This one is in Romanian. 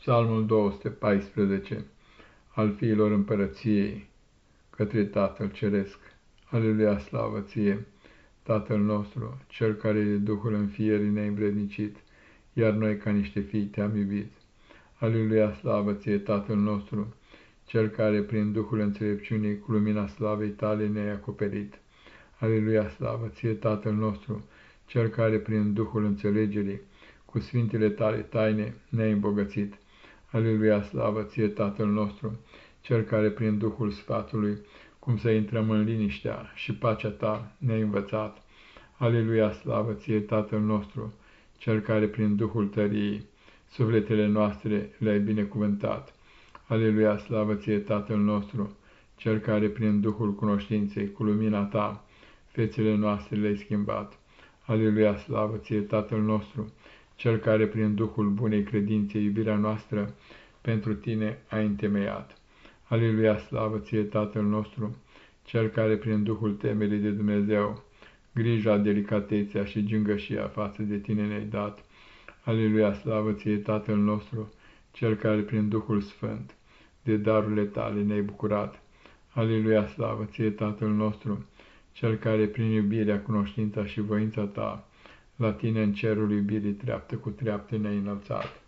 Psalmul 214 al fiilor împărăției către Tatăl Ceresc. Aleluia, slavă ție, Tatăl nostru, Cel care de Duhul înfierii ne-ai învrednicit, iar noi ca niște fii te-am iubit. Aleluia, slavă ție, Tatăl nostru, Cel care prin Duhul înțelepciunii cu lumina slavei tale ne-ai acoperit. Aleluia, slavă ție, Tatăl nostru, Cel care prin Duhul înțelegerii cu sfintele tale taine ne-ai îmbogățit. Aleluia, slavă ție, Tatăl nostru, Cel care prin Duhul Sfatului, cum să intrăm în liniștea și pacea ta, ne-ai învățat. Aleluia, slavă ție, Tatăl nostru, Cel care prin Duhul tăriei, sufletele noastre le-ai binecuvântat. Aleluia, slavă ție, Tatăl nostru, Cel care prin Duhul cunoștinței, cu lumina ta, fețele noastre le-ai schimbat. Aleluia, slavă ție, Tatăl nostru, Cel care prin Duhul bunei credințe, iubirea noastră, pentru tine a întemeiat. Aleluia, slavă ție, Tatăl nostru, Cel care prin Duhul temerii de Dumnezeu, grija, delicatețea și gingășia față de tine ne-ai dat. Aleluia, slavă ție, Tatăl nostru, Cel care prin Duhul Sfânt, de darurile tale ne-ai bucurat. Aleluia, slavă ție, Tatăl nostru, Cel care prin iubirea, cunoștința și voința ta, la tine în cerul iubirii treaptă cu treaptă ne-ai înălțat.